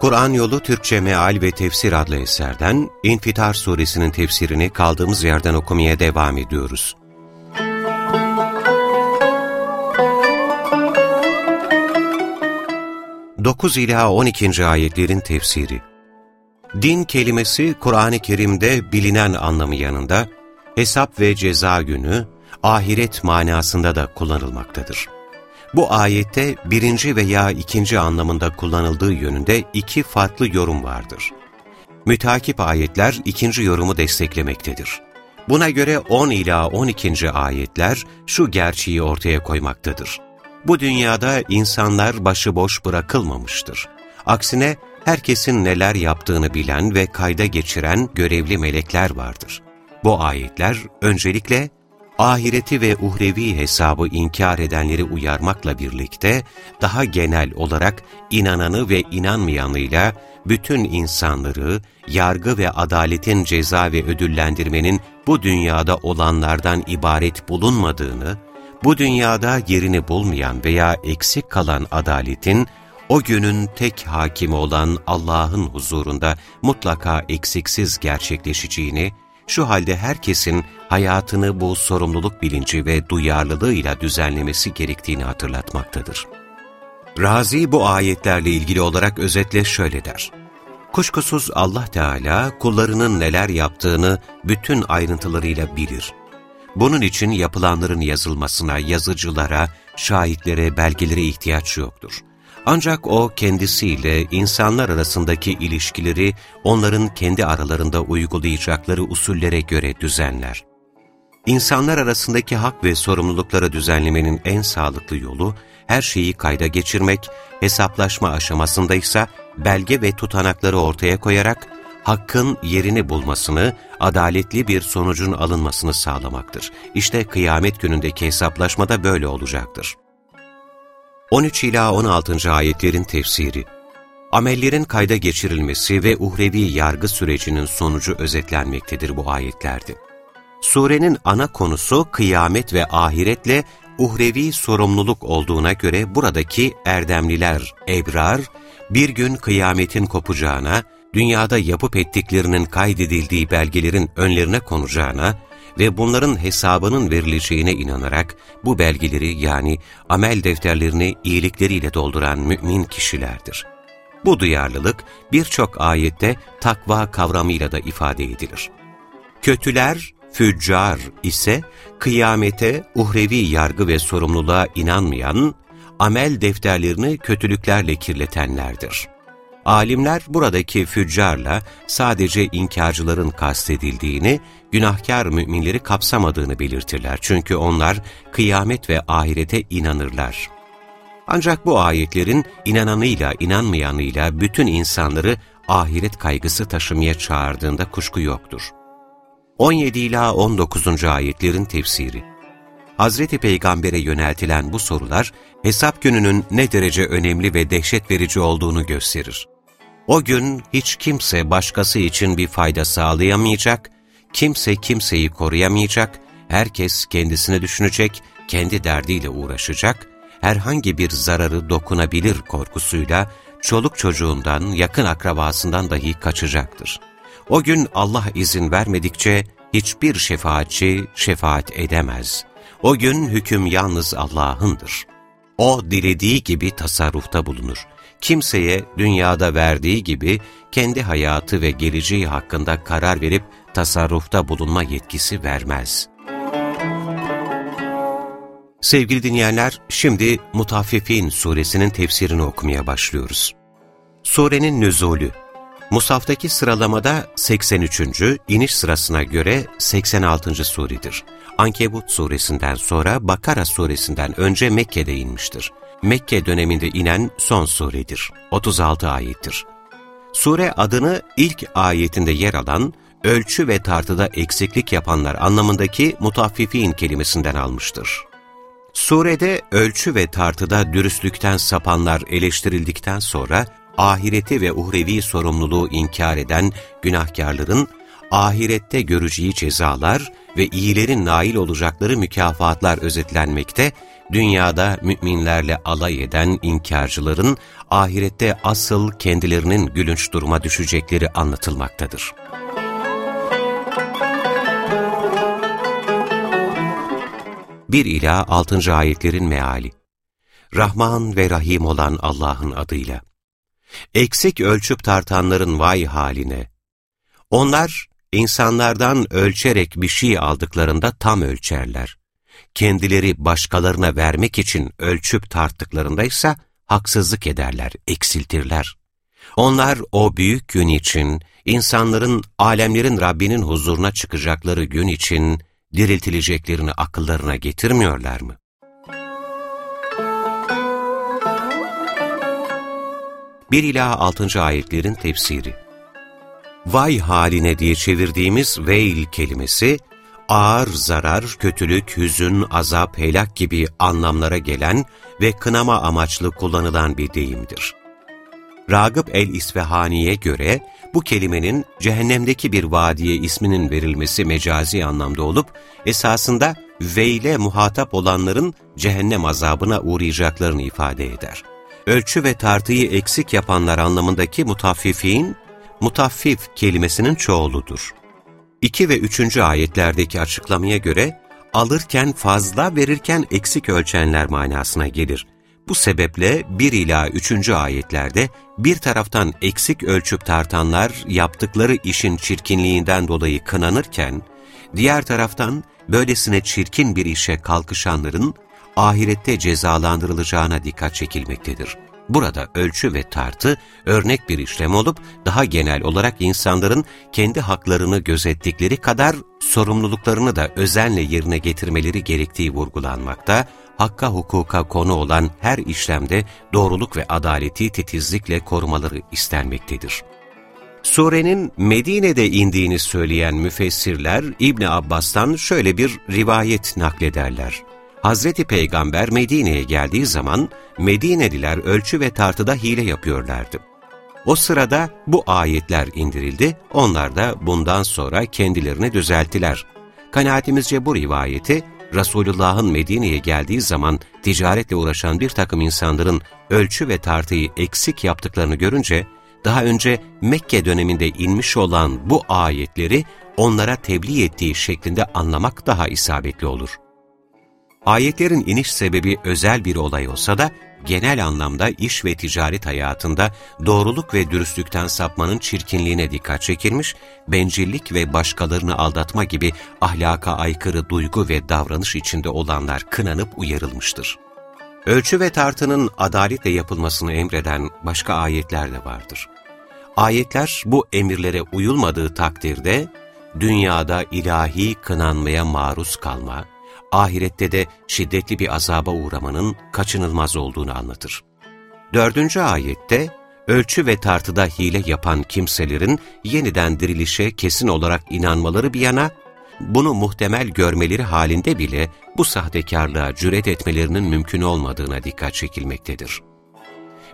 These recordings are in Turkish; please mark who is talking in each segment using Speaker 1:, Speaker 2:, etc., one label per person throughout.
Speaker 1: Kur'an Yolu Türkçe Meal ve Tefsir adlı eserden İnfitar suresinin tefsirini kaldığımız yerden okumaya devam ediyoruz. Dokuz ila 12. ayetlerin tefsiri Din kelimesi Kur'an-ı Kerim'de bilinen anlamı yanında hesap ve ceza günü, ahiret manasında da kullanılmaktadır. Bu ayette birinci veya ikinci anlamında kullanıldığı yönünde iki farklı yorum vardır. Mütakip ayetler ikinci yorumu desteklemektedir. Buna göre 10 ila 12. ayetler şu gerçeği ortaya koymaktadır. Bu dünyada insanlar başıboş bırakılmamıştır. Aksine herkesin neler yaptığını bilen ve kayda geçiren görevli melekler vardır. Bu ayetler öncelikle ahireti ve uhrevi hesabı inkar edenleri uyarmakla birlikte daha genel olarak inananı ve inanmayanıyla bütün insanları yargı ve adaletin ceza ve ödüllendirmenin bu dünyada olanlardan ibaret bulunmadığını, bu dünyada yerini bulmayan veya eksik kalan adaletin o günün tek hakimi olan Allah'ın huzurunda mutlaka eksiksiz gerçekleşeceğini, şu halde herkesin hayatını bu sorumluluk bilinci ve duyarlılığıyla düzenlemesi gerektiğini hatırlatmaktadır. Razi bu ayetlerle ilgili olarak özetle şöyle der. Kuşkusuz Allah Teala kullarının neler yaptığını bütün ayrıntılarıyla bilir. Bunun için yapılanların yazılmasına, yazıcılara, şahitlere, belgelere ihtiyaç yoktur. Ancak o kendisiyle insanlar arasındaki ilişkileri onların kendi aralarında uygulayacakları usullere göre düzenler. İnsanlar arasındaki hak ve sorumlulukları düzenlemenin en sağlıklı yolu, her şeyi kayda geçirmek, hesaplaşma aşamasındaysa belge ve tutanakları ortaya koyarak, hakkın yerini bulmasını, adaletli bir sonucun alınmasını sağlamaktır. İşte kıyamet günündeki hesaplaşmada böyle olacaktır. 13 ila 16. ayetlerin tefsiri Amellerin kayda geçirilmesi ve uhrevi yargı sürecinin sonucu özetlenmektedir bu ayetlerde. Surenin ana konusu kıyamet ve ahiretle uhrevi sorumluluk olduğuna göre buradaki erdemliler, ebrar, bir gün kıyametin kopacağına, dünyada yapıp ettiklerinin kaydedildiği belgelerin önlerine konacağına, ve bunların hesabının verileceğine inanarak bu belgeleri yani amel defterlerini iyilikleriyle dolduran mümin kişilerdir. Bu duyarlılık birçok ayette takva kavramıyla da ifade edilir. Kötüler, füccar ise kıyamete, uhrevi yargı ve sorumluluğa inanmayan, amel defterlerini kötülüklerle kirletenlerdir. Alimler buradaki füccarla sadece inkarcıların kastedildiğini, günahkar müminleri kapsamadığını belirtirler. Çünkü onlar kıyamet ve ahirete inanırlar. Ancak bu ayetlerin inananıyla inanmayanıyla bütün insanları ahiret kaygısı taşımaya çağırdığında kuşku yoktur. 17 ila 19. ayetlerin tefsiri Hazreti Peygamber'e yöneltilen bu sorular, hesap gününün ne derece önemli ve dehşet verici olduğunu gösterir. O gün hiç kimse başkası için bir fayda sağlayamayacak, kimse kimseyi koruyamayacak, herkes kendisini düşünecek, kendi derdiyle uğraşacak, herhangi bir zararı dokunabilir korkusuyla çoluk çocuğundan, yakın akrabasından dahi kaçacaktır. O gün Allah izin vermedikçe hiçbir şefaatçi şefaat edemez. O gün hüküm yalnız Allah'ındır. O dilediği gibi tasarrufta bulunur kimseye dünyada verdiği gibi kendi hayatı ve geleceği hakkında karar verip tasarrufta bulunma yetkisi vermez. Sevgili dinleyenler, şimdi Mutaffifin suresinin tefsirini okumaya başlıyoruz. Surenin nüzulü Musaftaki sıralamada 83. iniş sırasına göre 86. suredir. Ankebut suresinden sonra Bakara suresinden önce Mekke'de inmiştir. Mekke döneminde inen son suredir. 36 ayettir. Sure adını ilk ayetinde yer alan ölçü ve tartıda eksiklik yapanlar anlamındaki mutaffifin kelimesinden almıştır. Surede ölçü ve tartıda dürüstlükten sapanlar eleştirildikten sonra ahireti ve uhrevi sorumluluğu inkar eden günahkarların ahirette göreceği cezalar ve iyilerin nail olacakları mükafatlar özetlenmekte, dünyada müminlerle alay eden inkarcıların ahirette asıl kendilerinin gülünç duruma düşecekleri anlatılmaktadır. 1 ila 6. ayetlerin meali. Rahman ve Rahim olan Allah'ın adıyla. Eksik ölçüp tartanların vay haline. Onlar insanlardan ölçerek bir şey aldıklarında tam ölçerler. Kendileri başkalarına vermek için ölçüp tarttıklarında ise haksızlık ederler, eksiltirler. Onlar o büyük gün için, insanların, alemlerin Rabbinin huzuruna çıkacakları gün için diriltileceklerini akıllarına getirmiyorlar mı? Bir ila altıncı ayetlerin tefsiri Vay haline diye çevirdiğimiz veil kelimesi, ağır zarar, kötülük, hüzün, azap, helak gibi anlamlara gelen ve kınama amaçlı kullanılan bir deyimdir. Ragıp el-İsfahani'ye göre bu kelimenin cehennemdeki bir vadiye isminin verilmesi mecazi anlamda olup, esasında veyle muhatap olanların cehennem azabına uğrayacaklarını ifade eder. Ölçü ve tartıyı eksik yapanlar anlamındaki mutaffifin, mutaffif kelimesinin çoğuludur. 2 ve 3. ayetlerdeki açıklamaya göre, alırken fazla verirken eksik ölçenler manasına gelir. Bu sebeple 1 ila 3. ayetlerde bir taraftan eksik ölçüp tartanlar yaptıkları işin çirkinliğinden dolayı kınanırken, diğer taraftan böylesine çirkin bir işe kalkışanların ahirette cezalandırılacağına dikkat çekilmektedir. Burada ölçü ve tartı örnek bir işlem olup daha genel olarak insanların kendi haklarını gözettikleri kadar sorumluluklarını da özenle yerine getirmeleri gerektiği vurgulanmakta, hakka hukuka konu olan her işlemde doğruluk ve adaleti titizlikle korumaları istenmektedir. Surenin Medine'de indiğini söyleyen müfessirler İbni Abbas'tan şöyle bir rivayet naklederler. Hazreti Peygamber Medine'ye geldiği zaman Medineliler ölçü ve tartıda hile yapıyorlardı. O sırada bu ayetler indirildi, onlar da bundan sonra kendilerini düzelttiler. Kanaatimizce bu rivayeti, Resulullah'ın Medine'ye geldiği zaman ticaretle uğraşan bir takım insanların ölçü ve tartıyı eksik yaptıklarını görünce, daha önce Mekke döneminde inmiş olan bu ayetleri onlara tebliğ ettiği şeklinde anlamak daha isabetli olur. Ayetlerin iniş sebebi özel bir olay olsa da, genel anlamda iş ve ticaret hayatında doğruluk ve dürüstlükten sapmanın çirkinliğine dikkat çekilmiş, bencillik ve başkalarını aldatma gibi ahlaka aykırı duygu ve davranış içinde olanlar kınanıp uyarılmıştır. Ölçü ve tartının adaletle yapılmasını emreden başka ayetler de vardır. Ayetler bu emirlere uyulmadığı takdirde, dünyada ilahi kınanmaya maruz kalma, ahirette de şiddetli bir azaba uğramanın kaçınılmaz olduğunu anlatır. Dördüncü ayette, ölçü ve tartıda hile yapan kimselerin yeniden dirilişe kesin olarak inanmaları bir yana, bunu muhtemel görmeleri halinde bile bu sahtekarlığa cüret etmelerinin mümkün olmadığına dikkat çekilmektedir.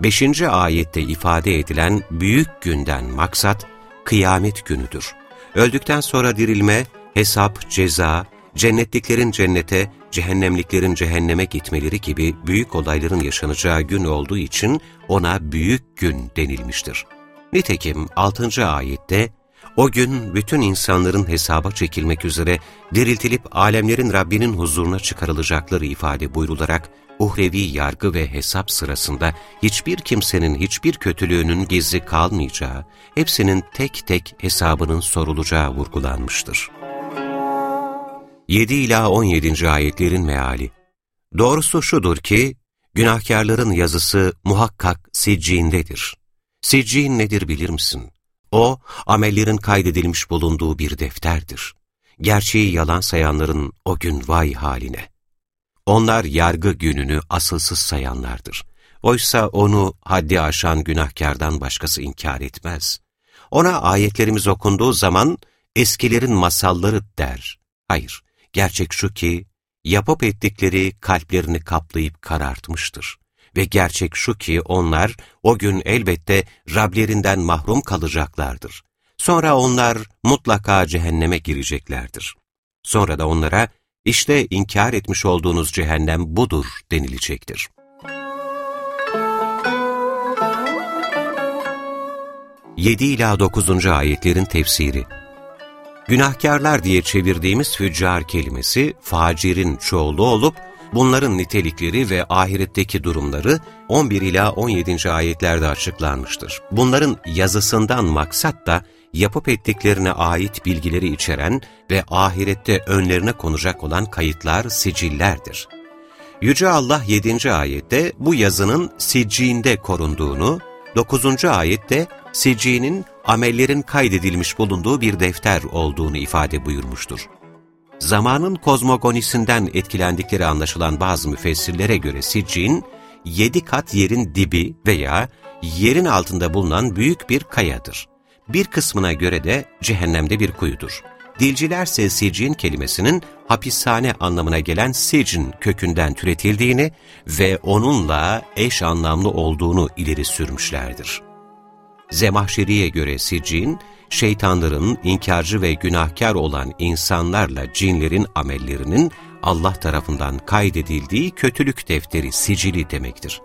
Speaker 1: Beşinci ayette ifade edilen büyük günden maksat, kıyamet günüdür. Öldükten sonra dirilme, hesap, ceza, cennetliklerin cennete, cehennemliklerin cehenneme gitmeleri gibi büyük olayların yaşanacağı gün olduğu için ona büyük gün denilmiştir. Nitekim 6. ayette, o gün bütün insanların hesaba çekilmek üzere diriltilip alemlerin Rabbinin huzuruna çıkarılacakları ifade buyrularak, uhrevi yargı ve hesap sırasında hiçbir kimsenin hiçbir kötülüğünün gizli kalmayacağı, hepsinin tek tek hesabının sorulacağı vurgulanmıştır. 7 ila 17. ayetlerin meali. Doğrusu şudur ki, günahkarların yazısı muhakkak sicciğindedir. Sicciğin nedir bilir misin? O, amellerin kaydedilmiş bulunduğu bir defterdir. Gerçeği yalan sayanların o gün vay haline. Onlar yargı gününü asılsız sayanlardır. Oysa onu haddi aşan günahkardan başkası inkar etmez. Ona ayetlerimiz okunduğu zaman, eskilerin masalları der. Hayır, gerçek şu ki, yapıp ettikleri kalplerini kaplayıp karartmıştır. Ve gerçek şu ki onlar o gün elbette Rablerinden mahrum kalacaklardır. Sonra onlar mutlaka cehenneme gireceklerdir. Sonra da onlara işte inkar etmiş olduğunuz cehennem budur denilecektir. 7 ila 9. ayetlerin tefsiri Günahkarlar diye çevirdiğimiz füccar kelimesi facirin çoğulu olup bunların nitelikleri ve ahiretteki durumları 11 ila 17. ayetlerde açıklanmıştır. Bunların yazısından maksat da yapıp ettiklerine ait bilgileri içeren ve ahirette önlerine konacak olan kayıtlar, sicillerdir. Yüce Allah 7. ayette bu yazının sicciğinde korunduğunu, 9. ayette sicciğinin amellerin kaydedilmiş bulunduğu bir defter olduğunu ifade buyurmuştur. Zamanın kozmogonisinden etkilendikleri anlaşılan bazı müfessirlere göre sicciğin, yedi kat yerin dibi veya yerin altında bulunan büyük bir kayadır. Bir kısmına göre de cehennemde bir kuyudur. Dilcilerse sicin kelimesinin hapishane anlamına gelen sicin kökünden türetildiğini ve onunla eş anlamlı olduğunu ileri sürmüşlerdir. Zemahşeri'ye göre sicin, şeytanların, inkarcı ve günahkar olan insanlarla cinlerin amellerinin Allah tarafından kaydedildiği kötülük defteri, sicili demektir.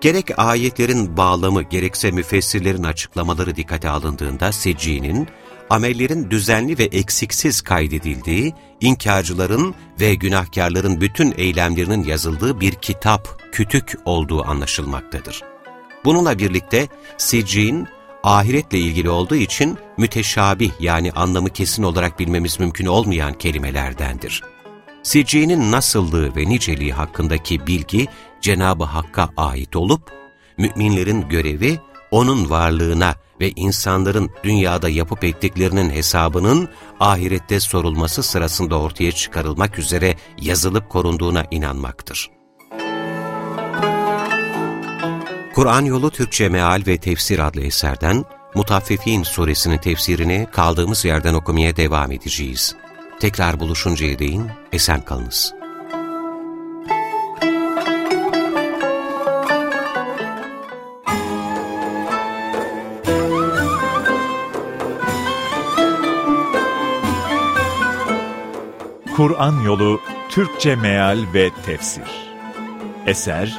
Speaker 1: Gerek ayetlerin bağlamı gerekse müfessirlerin açıklamaları dikkate alındığında secinin, amellerin düzenli ve eksiksiz kaydedildiği, inkarcıların ve günahkarların bütün eylemlerinin yazıldığı bir kitap, kütük olduğu anlaşılmaktadır. Bununla birlikte sicin, ahiretle ilgili olduğu için müteşabih yani anlamı kesin olarak bilmemiz mümkün olmayan kelimelerdendir. Sicinin nasıllığı ve niceliği hakkındaki bilgi Cenab-ı Hakk'a ait olup, müminlerin görevi O'nun varlığına ve insanların dünyada yapıp ettiklerinin hesabının ahirette sorulması sırasında ortaya çıkarılmak üzere yazılıp korunduğuna inanmaktır. Kur'an Yolu Türkçe Meal ve Tefsir adlı eserden Mutaffifin suresinin tefsirini kaldığımız yerden okumaya devam edeceğiz. Tekrar buluşuncaya değin esen kalınız.
Speaker 2: Kur'an Yolu Türkçe Meal ve Tefsir Eser